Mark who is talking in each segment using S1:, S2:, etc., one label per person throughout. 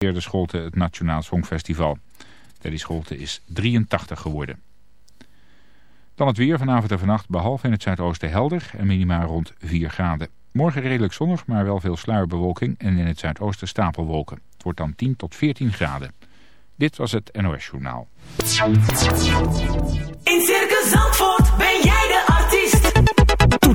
S1: de Scholte het Nationaal Songfestival. Teddy Scholte is 83 geworden. Dan het weer vanavond en vannacht behalve in het zuidoosten helder en minimaal rond 4 graden. Morgen redelijk zonnig, maar wel veel sluierbewolking en in het zuidoosten stapelwolken. Het wordt dan 10 tot 14 graden. Dit was het NOS Journaal.
S2: In Circus Zandvoort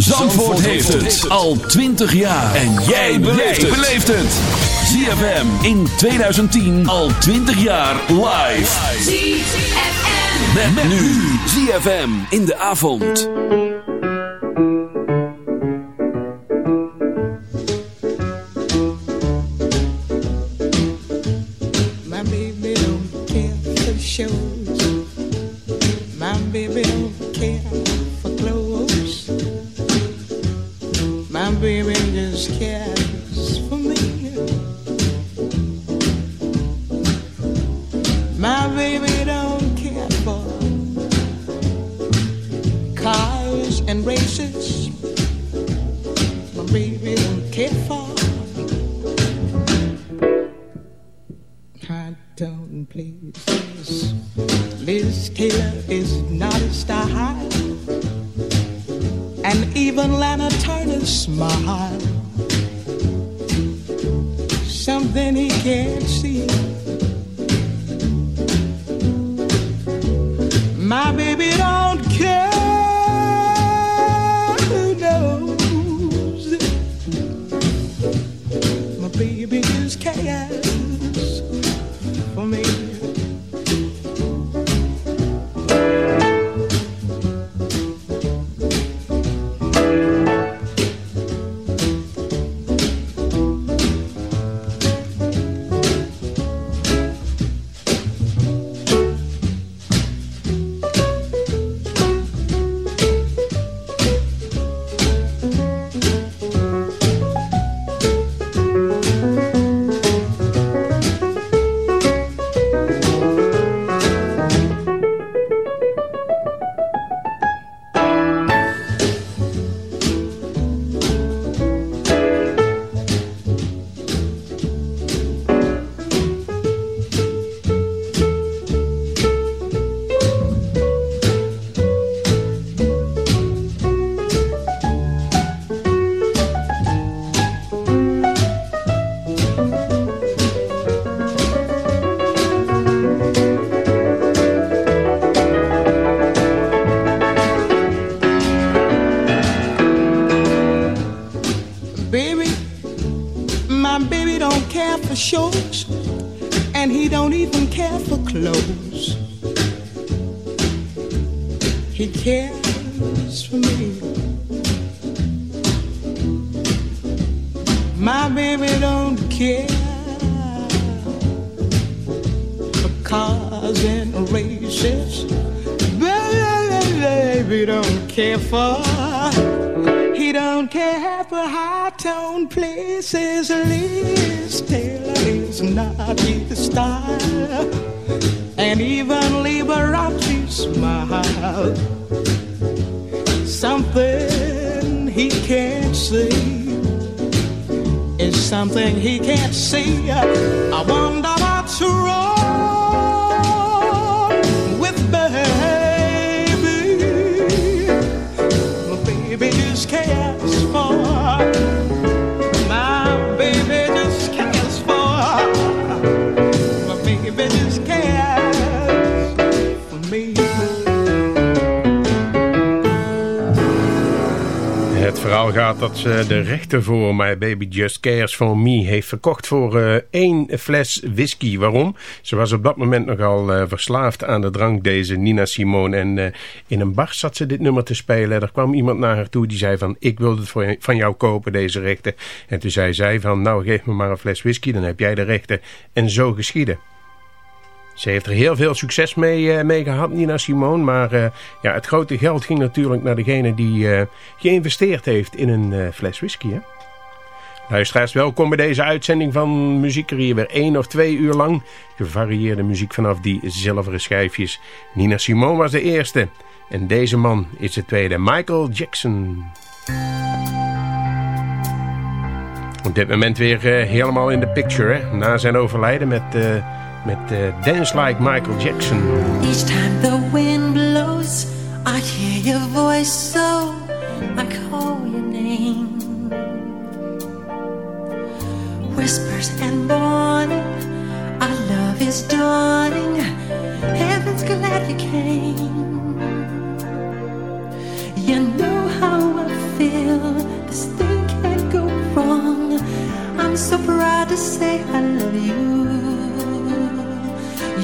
S3: Zandvoort heeft het al 20 jaar. En jij beleeft het. ZFM in 2010 al 20 jaar live.
S2: ZFM.
S3: Met, met nu ZFM in de avond.
S4: My baby don't care for shows. My even Lana Turner smile. Something he can't see. My baby don't care. Cars and races. Baby don't care for he don't care for high tone places. Liz Taylor is not his style, and even Liberace smile. Something he can't see is something he can't see. I wonder what's wrong
S5: Het verhaal gaat dat ze de rechten voor My Baby Just Cares For Me heeft verkocht voor eh, één fles whisky. Waarom? Ze was op dat moment nogal eh, verslaafd aan de drank, deze Nina Simone. En eh, in een bar zat ze dit nummer te spelen. Er kwam iemand naar haar toe die zei van, ik wil het van jou kopen, deze rechten. En toen zei zij van, nou geef me maar een fles whisky, dan heb jij de rechten. En zo geschieden. Ze heeft er heel veel succes mee, uh, mee gehad, Nina Simone. Maar uh, ja, het grote geld ging natuurlijk naar degene die uh, geïnvesteerd heeft in een fles whisky. Hè? Luisteraars, welkom bij deze uitzending van Muziek hier weer één of twee uur lang. Gevarieerde muziek vanaf die zilveren schijfjes. Nina Simone was de eerste. En deze man is de tweede, Michael Jackson. Op dit moment weer helemaal in de picture, hè? Na zijn overlijden met met uh, Dance Like Michael Jackson.
S6: Each time the wind blows, I hear your voice so I call your name. Whispers and morning, our love is dawning. Heaven's glad you came. You know how I feel. This thing can't go wrong. I'm so proud to say I love you.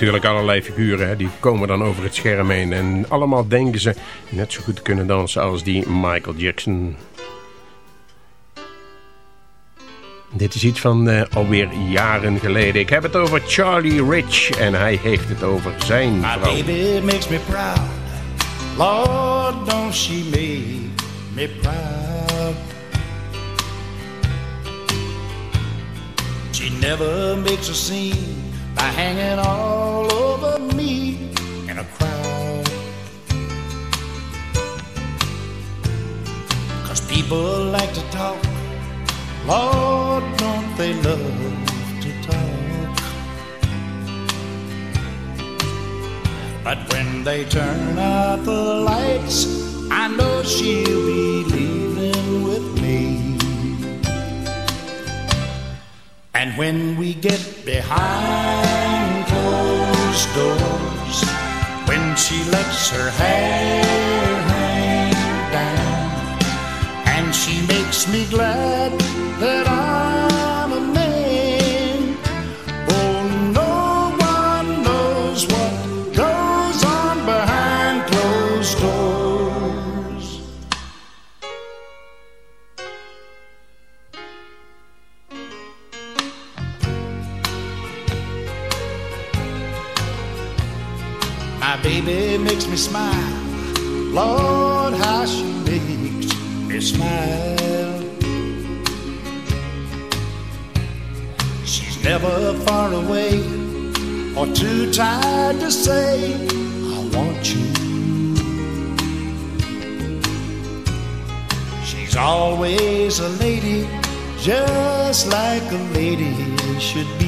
S5: natuurlijk allerlei figuren, hè, die komen dan over het scherm heen. En allemaal denken ze net zo goed te kunnen dansen als die Michael Jackson. Dit is iets van eh, alweer jaren geleden. Ik heb het over Charlie Rich en hij heeft het over zijn
S7: My
S5: vrouw.
S7: baby makes me proud. Lord, don't she make me proud. She never makes a scene by hanging all over me in a crowd. Cause people like to talk. Lord, don't they love to talk. But when they turn out the lights, I know she'll be leaving with And when we get behind closed doors, when she lets her hair hang down, and she makes me glad that Lord, how she makes me smile. She's never far away or too tired to say, I want you. She's always a lady, just like a lady should be.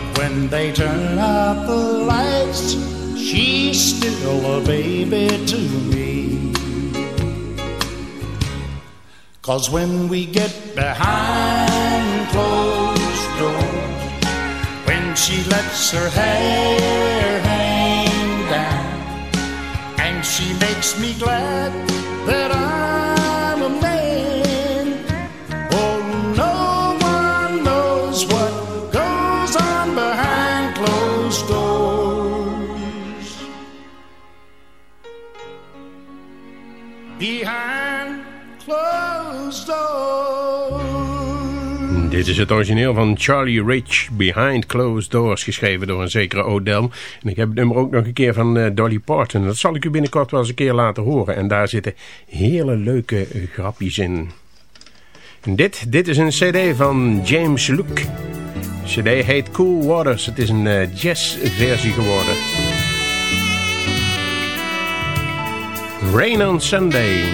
S7: But when they turn out the lights, she's still a baby to me. Cause when we get behind closed doors, when she lets her hair hang down, and she makes me glad that I'm
S5: Dit is het origineel van Charlie Rich, Behind Closed Doors, geschreven door een zekere Odell. En ik heb het nummer ook nog een keer van eh, Dolly Parton. Dat zal ik u binnenkort wel eens een keer laten horen. En daar zitten hele leuke eh, grapjes in. En dit, dit is een cd van James Luke. De cd heet Cool Waters. Het is een eh, jazzversie geworden. Rain on Sunday.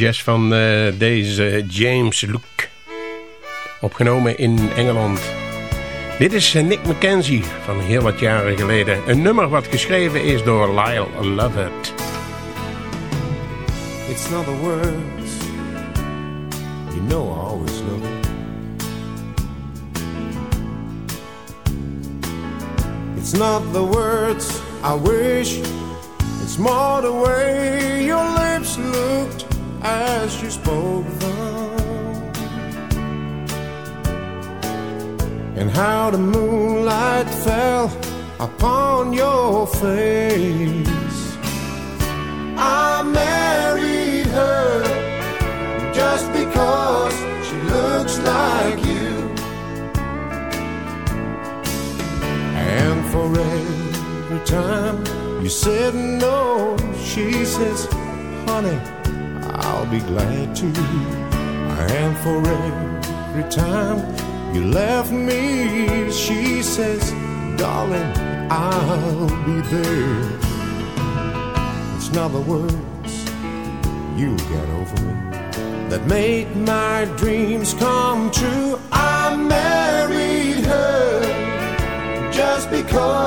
S5: Van eh, deze James Luke. Opgenomen in Engeland. Dit is Nick McKenzie van heel wat jaren geleden. Een nummer wat geschreven is door Lyle Lovett.
S8: It's not the words You know I always love it It's not the words I wish It's more the way your lips looked As you spoke them And how the moonlight fell Upon your face I married her just because she looks like you. And for every time you said no, she says, honey, I'll be glad to. And for every time you left me, she says, darling, I'll be there. It's not the words you get over me that made my dreams come true. I married her just because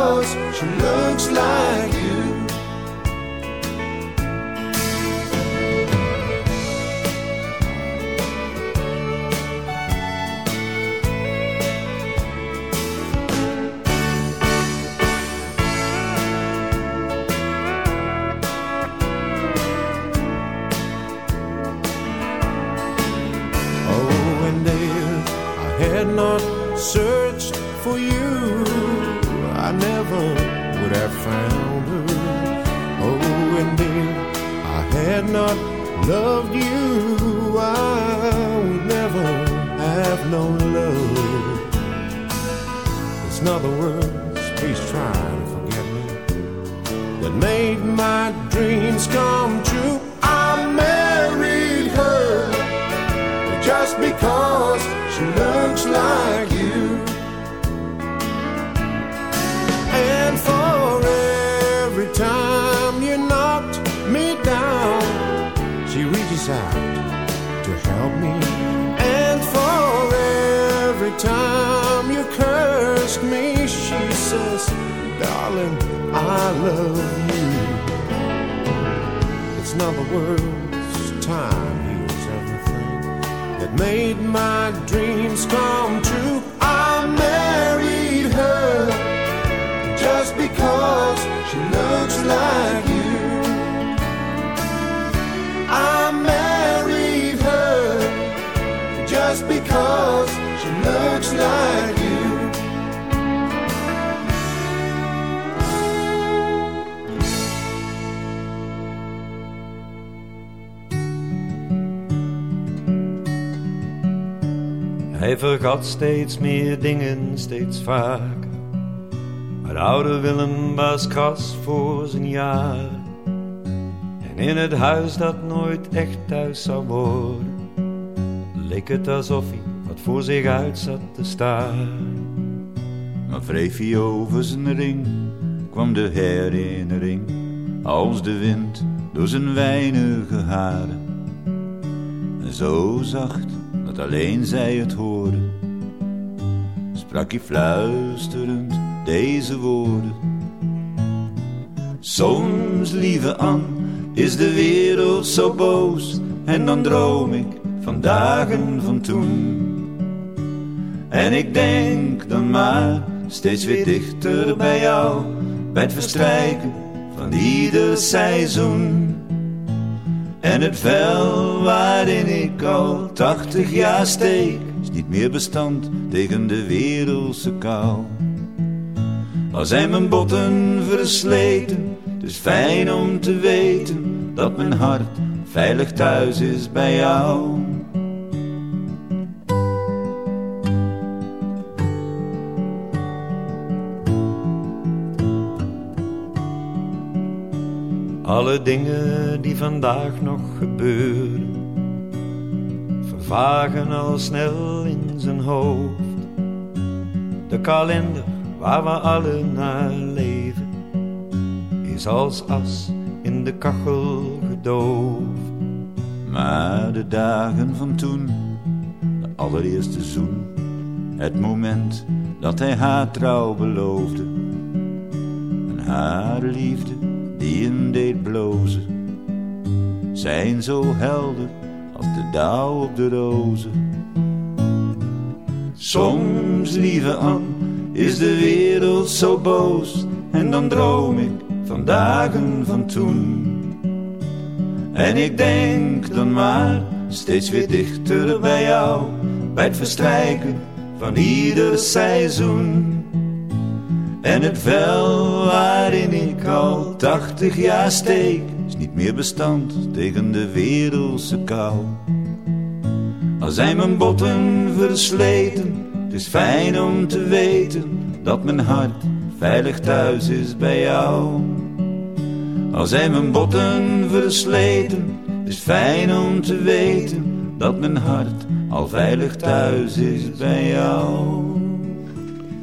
S8: loved you, I would never have known love. It's not the words, please try to forget me, that made my dreams come says, Darling, I love you. It's not the words, time heals everything that made my dreams come true. I married her just because she looks like you. I married her just because she looks like you.
S9: Hij vergat steeds meer dingen, steeds vaker. Maar oude Willem was kras voor zijn jaar. En in het huis dat nooit echt thuis zou worden, leek het alsof hij wat voor zich uit zat te staren.
S10: Maar wreef hij over zijn ring, kwam de herinnering als de wind door zijn weinige haren. En zo zacht dat alleen zij het hoorden, sprak hij fluisterend deze woorden. Soms, lieve Ann, is de wereld zo boos en dan droom ik van dagen van toen. En ik denk dan maar steeds weer dichter bij jou, bij het verstrijken van ieder seizoen. En het vel waarin ik al tachtig jaar steek, is niet meer bestand tegen de wereldse kou. Al zijn mijn botten versleten, het is fijn om te weten dat mijn hart veilig thuis is bij jou.
S9: Alle dingen die vandaag nog gebeuren, vervagen al snel in zijn hoofd. De kalender waar we alle naar leven, is als as in de kachel gedoofd. Maar de dagen van toen, de allereerste zoen, het moment dat hij haar trouw beloofde. En haar liefde die hem deed blozen, zijn zo helder als de dauw op de rozen. Soms, lieve Ann, is de wereld zo boos en dan droom ik van dagen van toen. En ik denk dan maar steeds weer dichter bij jou, bij het verstrijken van ieder seizoen. En het vel waarin ik al tachtig jaar steek, is niet meer bestand tegen de wereldse kou. Al zijn mijn botten versleten, het is fijn om te weten dat mijn hart veilig thuis is bij jou. Al zijn mijn botten versleten, het is fijn om te weten dat mijn hart al veilig thuis is bij jou.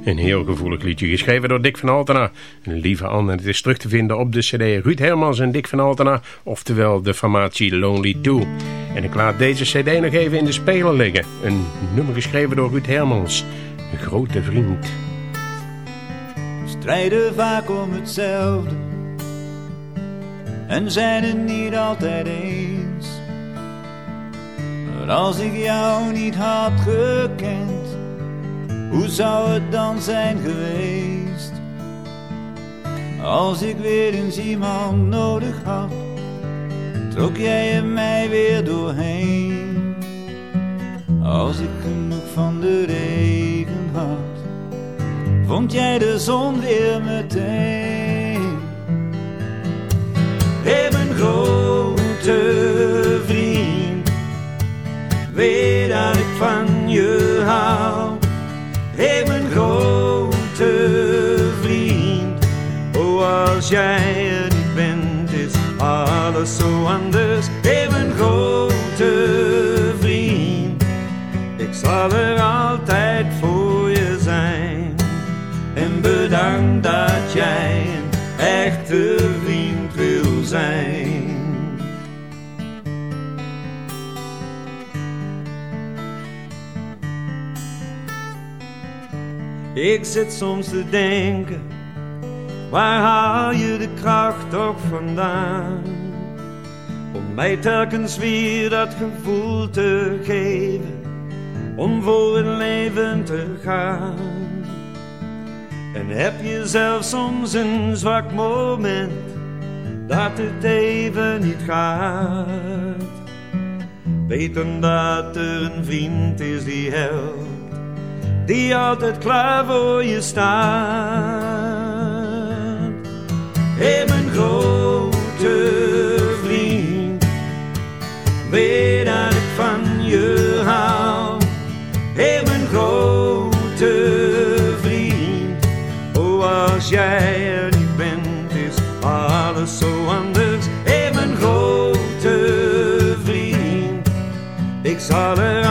S5: Een heel gevoelig liedje, geschreven door Dick van Altena. Een lieve Anne, het is terug te vinden op de cd Ruud Hermans en Dick van Altena, oftewel de formatie Lonely 2. En ik laat deze cd nog even in de speler liggen. Een nummer geschreven door Ruud Hermans, een grote vriend.
S9: We strijden vaak om hetzelfde en zijn het niet altijd eens. Maar als ik jou niet had gekend, hoe zou het dan zijn geweest? Als ik weer eens iemand nodig had, trok jij er mij weer doorheen. Als ik genoeg van de regen had, vond jij de zon weer meteen. Ik zit soms te denken, waar haal je de kracht toch vandaan? Om mij telkens weer dat gevoel te geven, om voor het leven te gaan. En heb je zelf soms een zwak moment, dat het even niet gaat? Weet dan dat er een vriend is die helpt die altijd klaar voor je staat. Hé, mijn grote vriend, weet dat ik van je hou. Hé, mijn grote vriend, oh, als jij er bent, is alles zo anders. Hé, mijn grote vriend, ik zal er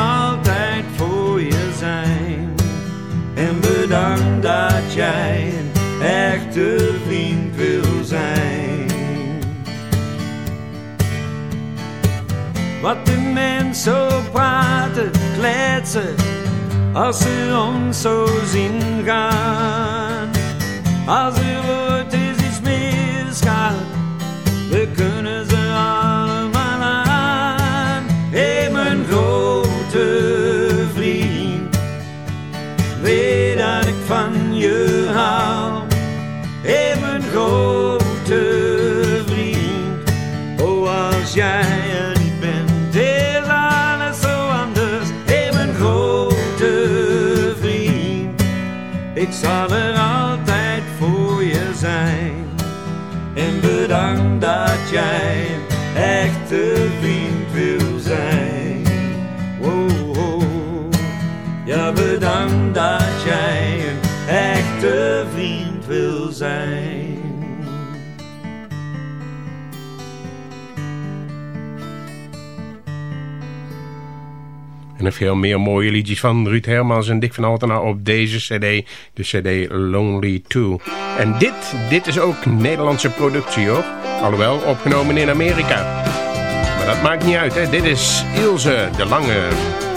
S9: echte vriend wil zijn. Wat de mensen zo praten, kletsen, als ze ons zo zien gaan. Als er En
S5: nog veel meer mooie liedjes van Ruud Hermans en Dick van Altena op deze cd. De cd Lonely 2. En dit, dit is ook Nederlandse productie hoor. Alhoewel, opgenomen in Amerika. Maar
S11: dat maakt niet uit. Hè. Dit is Ilse de Lange.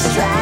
S12: strength.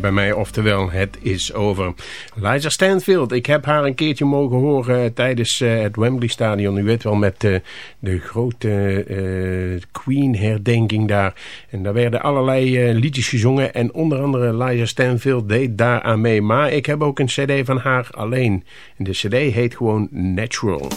S12: bij mij.
S13: Oftewel, het is over. Liza Stanfield, ik heb haar een keertje mogen horen eh, tijdens eh, het Wembley Stadion. U weet wel, met de, de grote Queen-herdenking daar. En daar werden allerlei liedjes gezongen. En onder andere Liza Stanfield deed daar aan mee. Maar ik heb ook een cd van haar alleen. En de cd heet gewoon Natural.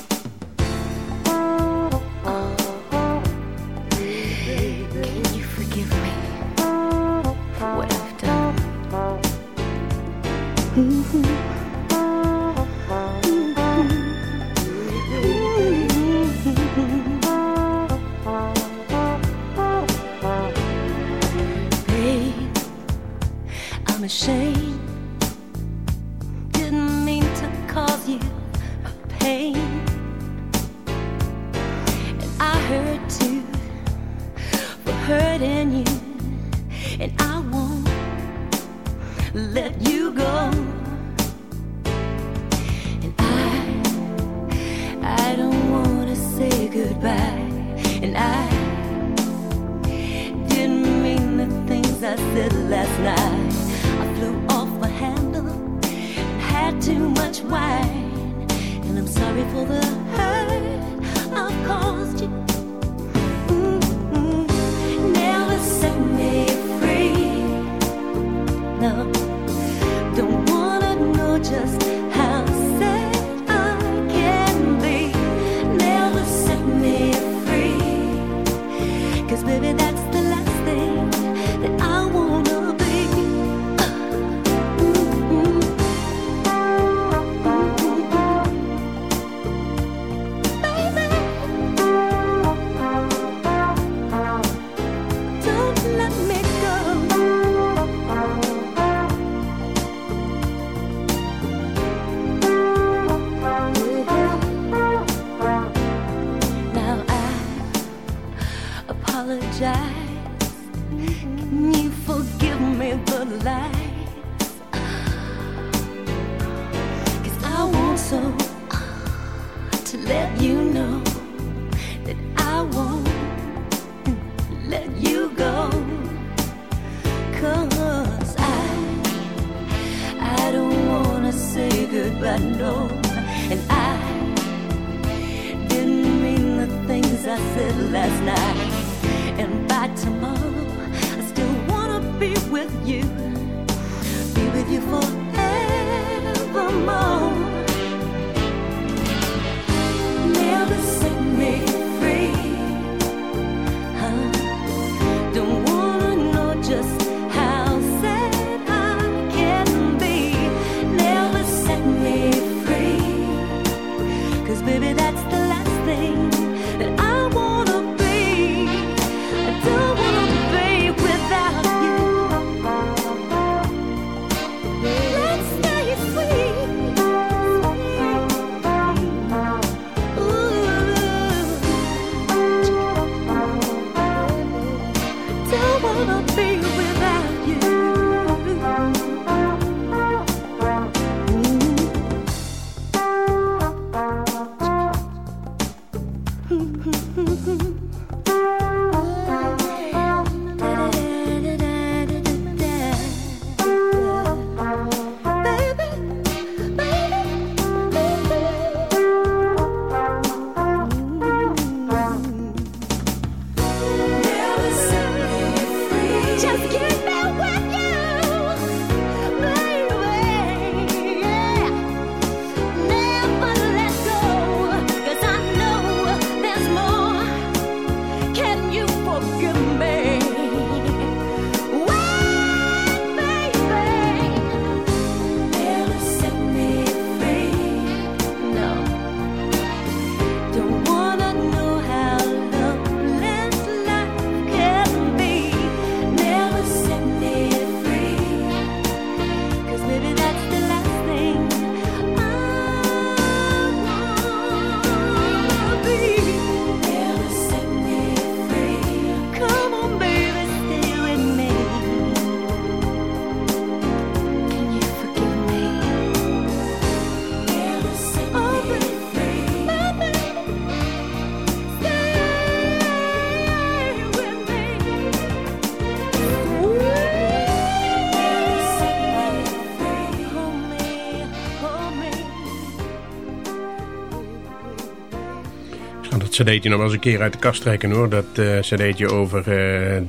S5: Cd'tje nog wel eens een keer uit de kast trekken hoor. Dat uh, cd'tje over uh,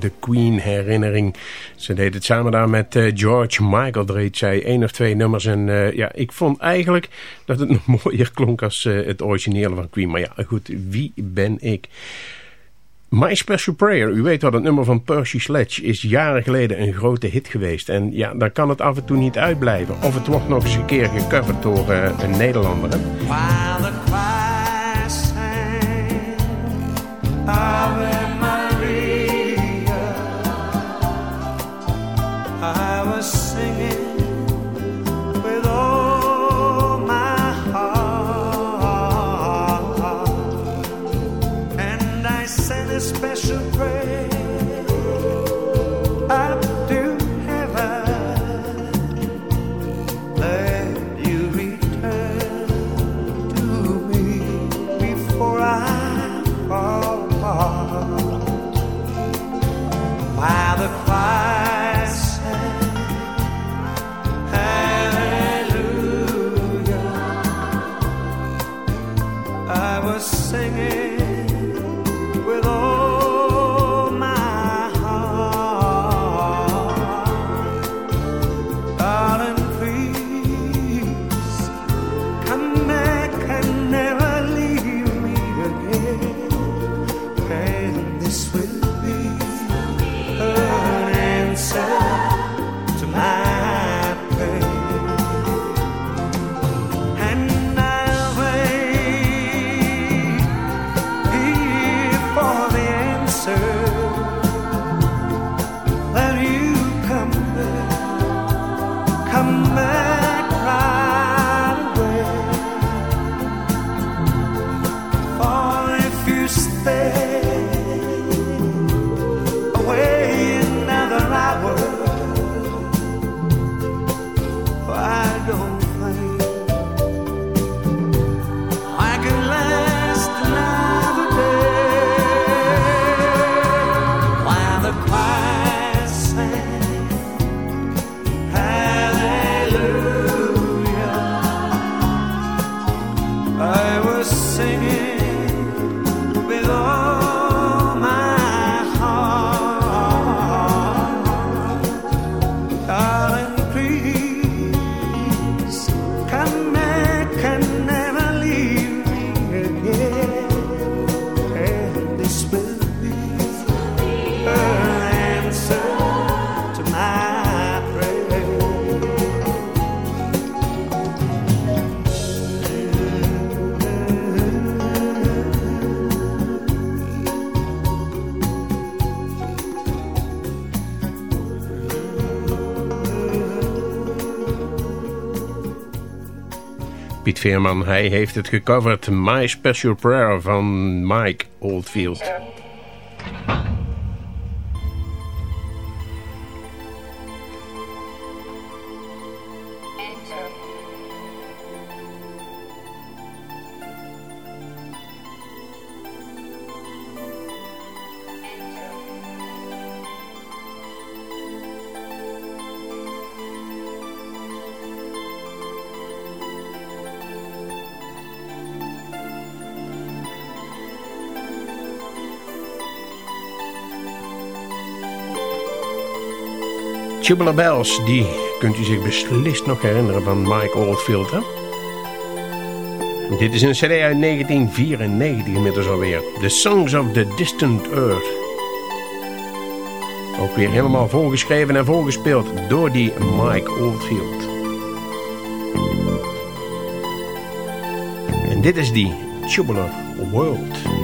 S5: de Queen herinnering. Ze deed het samen daar met uh, George Michael. Deed zij één of twee nummers. En ja, ik vond eigenlijk dat het nog mooier klonk als het originele van Queen. Maar ja, goed, wie ben ik? My Special Prayer, u weet wat het nummer van Percy Sledge is jaren geleden een grote hit geweest. En ja, dan kan het af en toe niet uitblijven. Of het wordt nog eens een keer gecoverd door een Nederlander.
S14: I
S5: Veerman, hij heeft het gecoverd. My Special Prayer van Mike Oldfield. Tubular Bells, die kunt u zich beslist nog herinneren van Mike Oldfield. Dit is een cd uit 1994 inmiddels alweer. The Songs of the Distant Earth. Ook weer helemaal volgeschreven en volgespeeld door die Mike Oldfield. En dit is die Tubular World.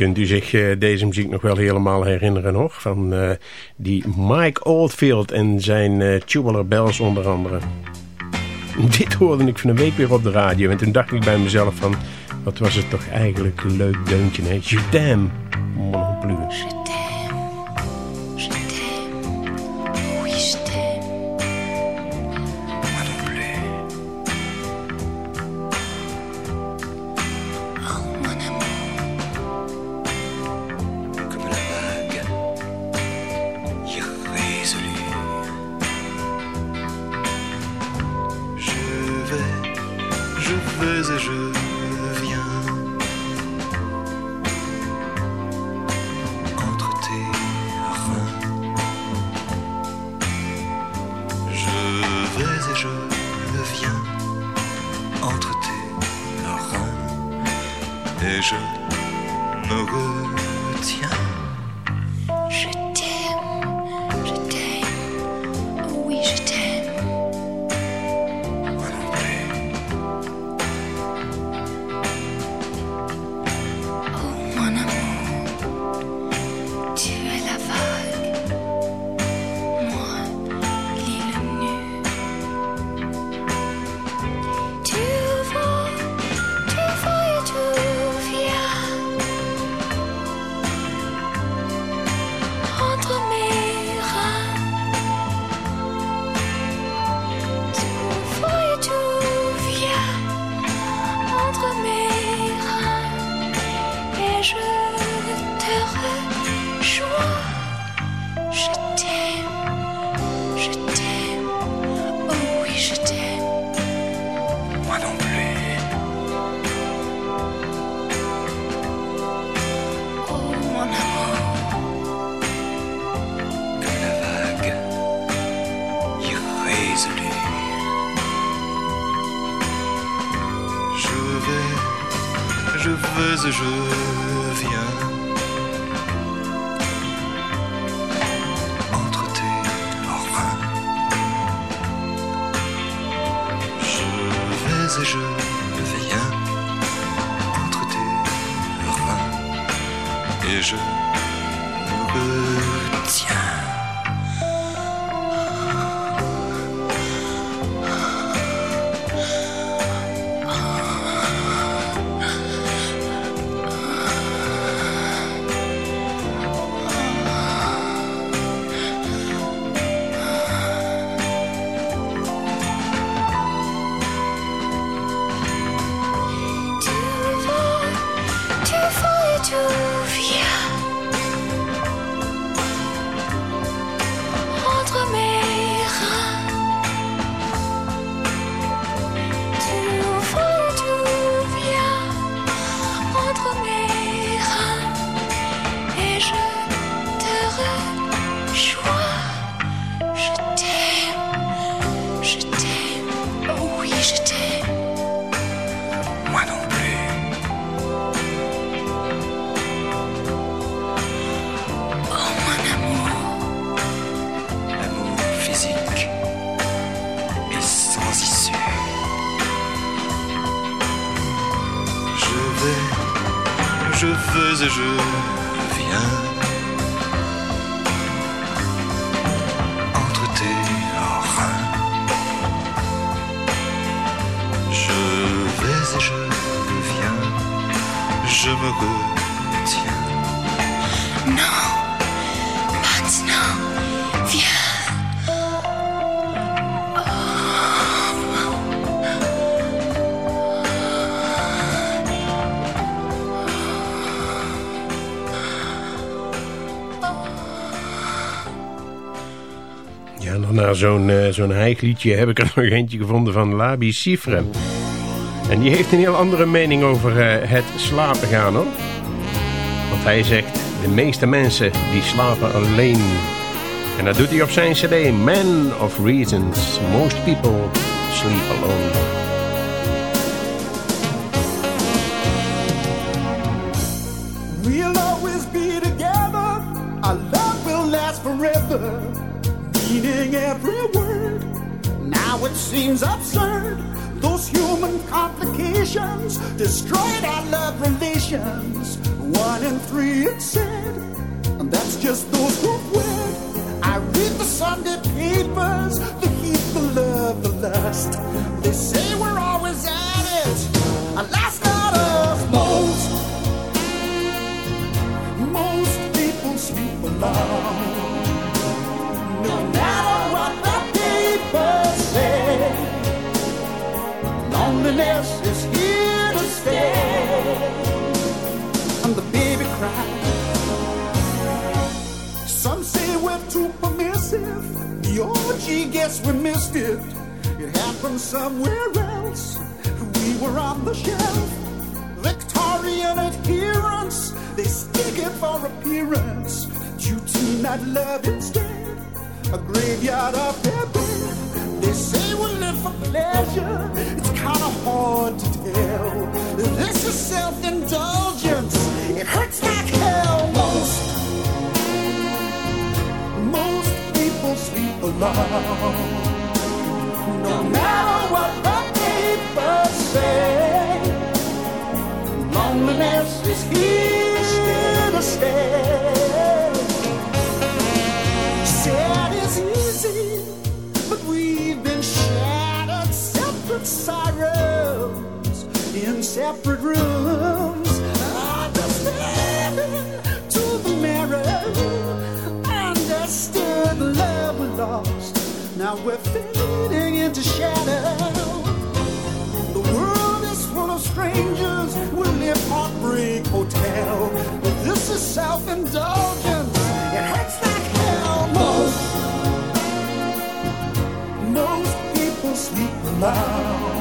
S13: kunt u zich eh, deze muziek nog wel helemaal herinneren nog. Van eh, die Mike Oldfield en zijn uh, Tubular Bells onder andere. Dit hoorde ik van een week weer op de radio. En toen dacht ik bij mezelf van... Wat was het toch eigenlijk een leuk deuntje, hè?
S15: Judam, Monopolis.
S13: deze nog zo'n uh, zo'n heb ik er nog eentje gevonden van Labi Sifre. En die heeft een heel andere mening over eh, het slapen gaan hoor. Want hij zegt, de meeste mensen die slapen alleen. En dat doet hij op zijn cd, Man of Reasons. Most people sleep alone.
S14: Now it seems absurd, those human complications destroyed our love relations. One in three, it said, and that's just those who wed. I read the Sunday papers, the heat, the love, the lust. They say we're always at it, and last not us. Most, most people sleep alone. Loneliness is here to stay. And the baby cries. Some say we're too permissive. The orgy, guess we missed it. It happened somewhere else. We were on the shelf. Victorian adherence, they stick it for appearance. Duty, not love instead. A graveyard of their bed. They say we live for pleasure. Hard to tell. This is self-indulgence. It hurts like hell. Most, most people sleep alone. No matter what the papers say, loneliness is here to stay. Separate sorrows in separate rooms. Understanding to the marrow, understood love lost. Now we're fading into shadow. The world is full of strangers. We live heartbreak hotel. But this is self-indulgence. Sleep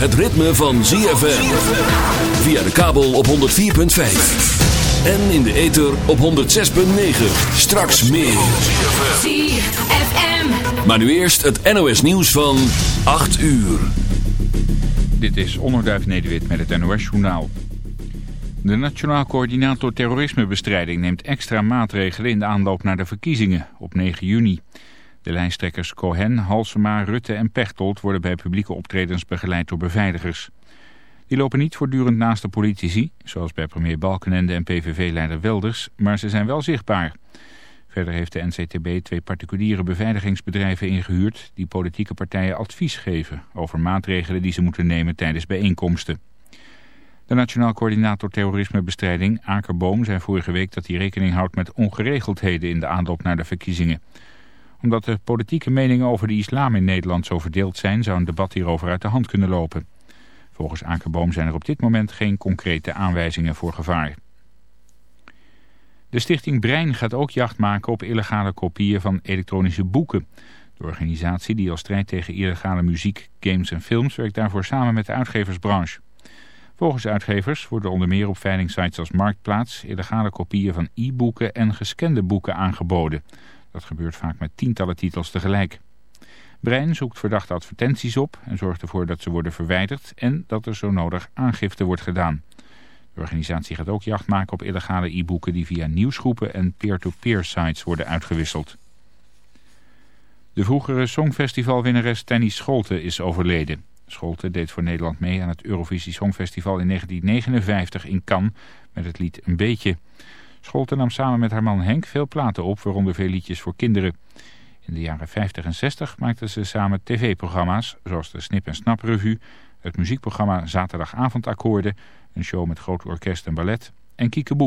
S3: het ritme van ZFM. Via de kabel op 104.5. En in de ether op 106.9. Straks meer.
S2: ZFM.
S3: Maar nu eerst het NOS nieuws van 8 uur.
S1: Dit is Onderduif Nederwit met het NOS-journaal. De Nationaal Coördinator Terrorismebestrijding neemt extra maatregelen in de aanloop naar de verkiezingen op 9 juni. De lijsttrekkers Cohen, Halsema, Rutte en Pechtold worden bij publieke optredens begeleid door beveiligers. Die lopen niet voortdurend naast de politici, zoals bij premier Balkenende en PVV-leider Wilders, maar ze zijn wel zichtbaar. Verder heeft de NCTB twee particuliere beveiligingsbedrijven ingehuurd die politieke partijen advies geven over maatregelen die ze moeten nemen tijdens bijeenkomsten. De Nationaal Coördinator Terrorismebestrijding, Akerboom, zei vorige week dat hij rekening houdt met ongeregeldheden in de aanloop naar de verkiezingen. Omdat de politieke meningen over de islam in Nederland zo verdeeld zijn, zou een debat hierover uit de hand kunnen lopen. Volgens Akerboom zijn er op dit moment geen concrete aanwijzingen voor gevaar. De stichting Brein gaat ook jacht maken op illegale kopieën van elektronische boeken. De organisatie die als strijd tegen illegale muziek, games en films werkt daarvoor samen met de uitgeversbranche. Volgens uitgevers worden onder meer op veilingsites als Marktplaats illegale kopieën van e-boeken en gescande boeken aangeboden. Dat gebeurt vaak met tientallen titels tegelijk. Brein zoekt verdachte advertenties op en zorgt ervoor dat ze worden verwijderd en dat er zo nodig aangifte wordt gedaan. De organisatie gaat ook jacht maken op illegale e-boeken die via nieuwsgroepen en peer-to-peer sites worden uitgewisseld. De vroegere songfestivalwinnares Tenny Scholte is overleden. Scholte deed voor Nederland mee aan het Eurovisie Songfestival in 1959 in Cannes met het lied Een Beetje. Scholte nam samen met haar man Henk veel platen op, waaronder veel liedjes voor kinderen. In de jaren 50 en 60 maakten ze samen tv-programma's, zoals de Snip en Snap Revue, het muziekprogramma Zaterdagavondakkoorden, een show met groot orkest en ballet en Kiekeboe.